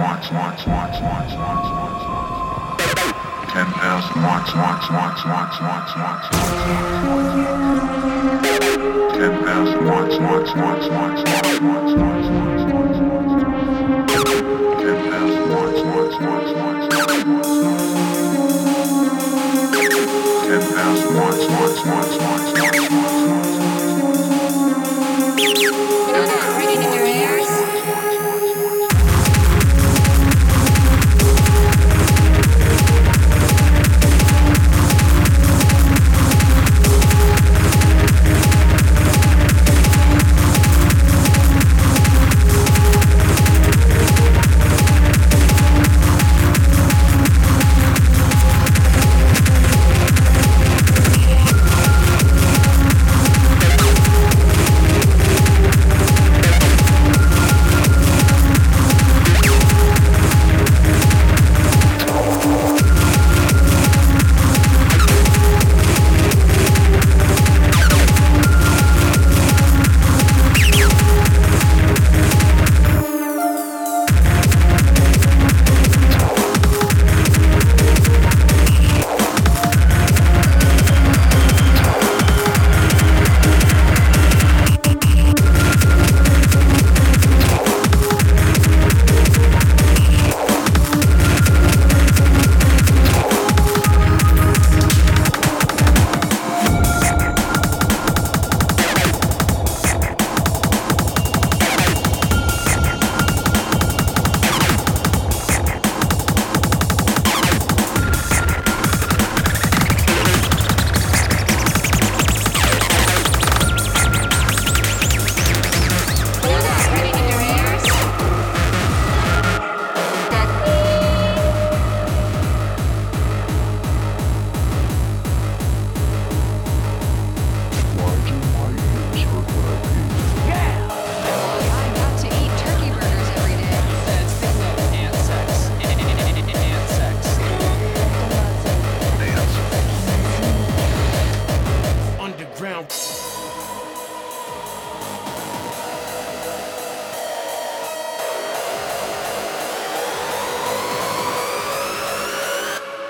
watts watts watts watts watts watts watts ten thousand watts watts watts watts watts watts watts ten thousand watts watts watts watts watts watts watts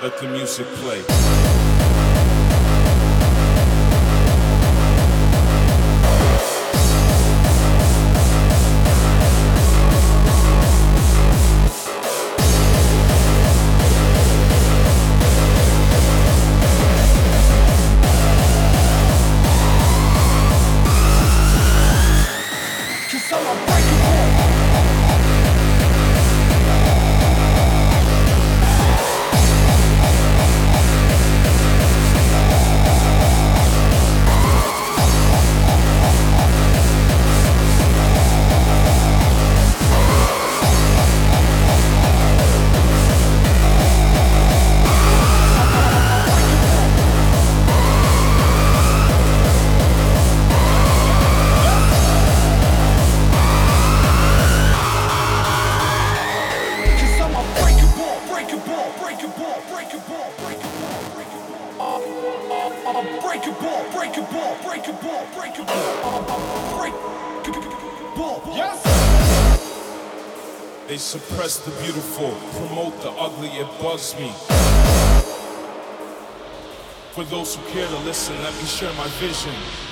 Let the music play. Yes! They suppress the beautiful, promote the ugly, it bugs me. For those who care to listen, let me share my vision.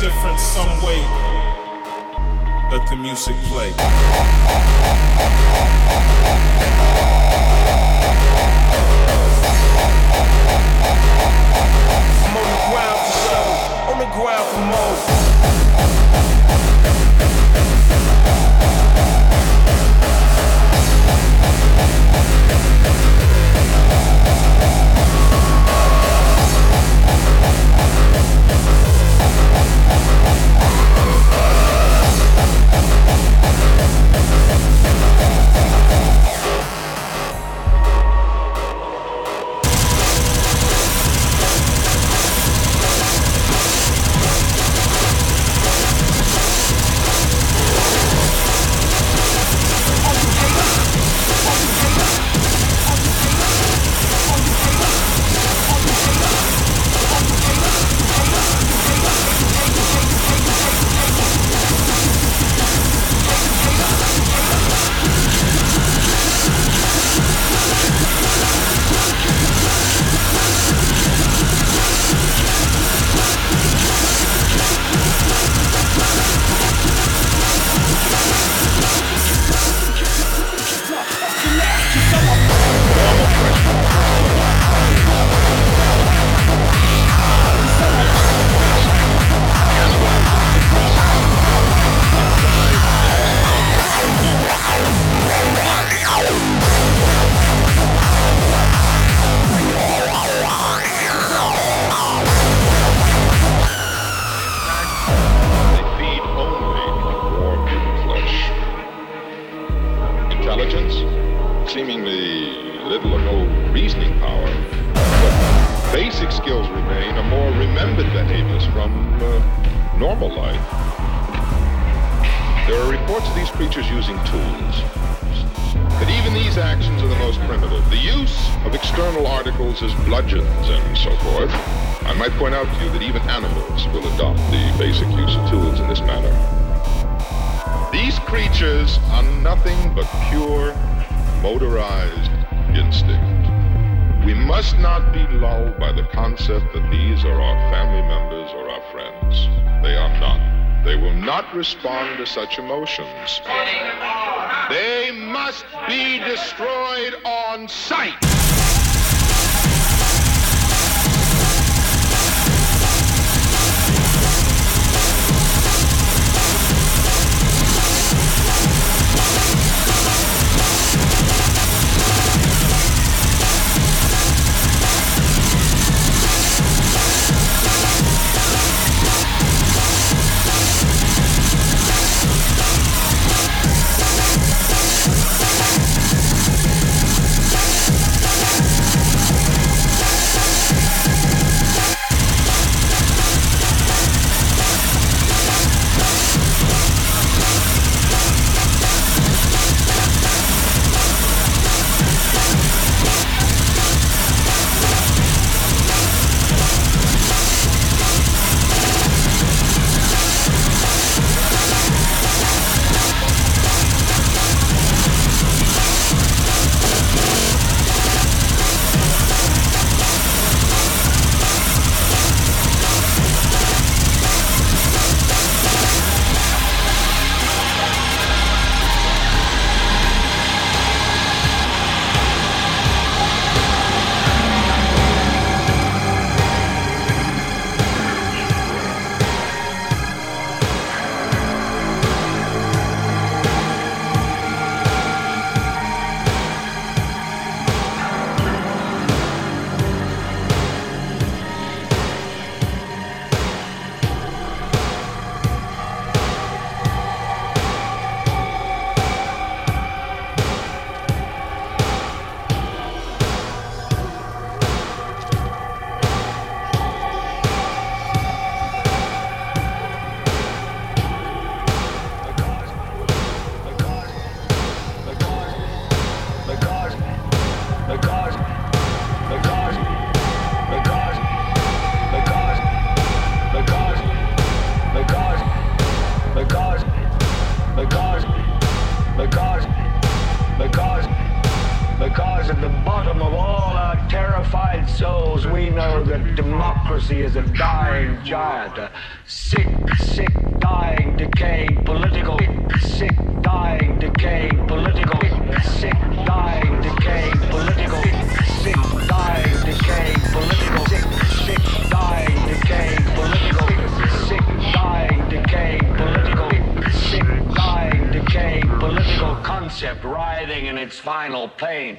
different some way. Let the music play. I'm on the ground for show, on the ground for more. Thank you. Not respond to such emotions. They must be destroyed on sight. its final pain.